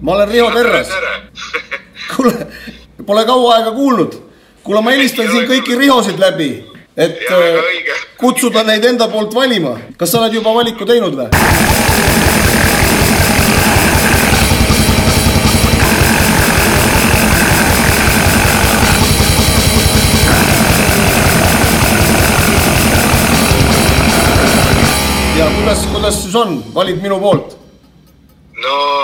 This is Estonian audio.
ma olen Riho Terras, tere. kuule, pole kaua aega kuulnud. kuule, ma helistan siin kõiki Rihosid läbi, et Jaa, väga äh, õige. kutsuda neid enda poolt valima. kas sa oled juba valiku teinud või? ja kuidas, kuidas siis on, valid minu poolt? no mis mul muud üle jääb?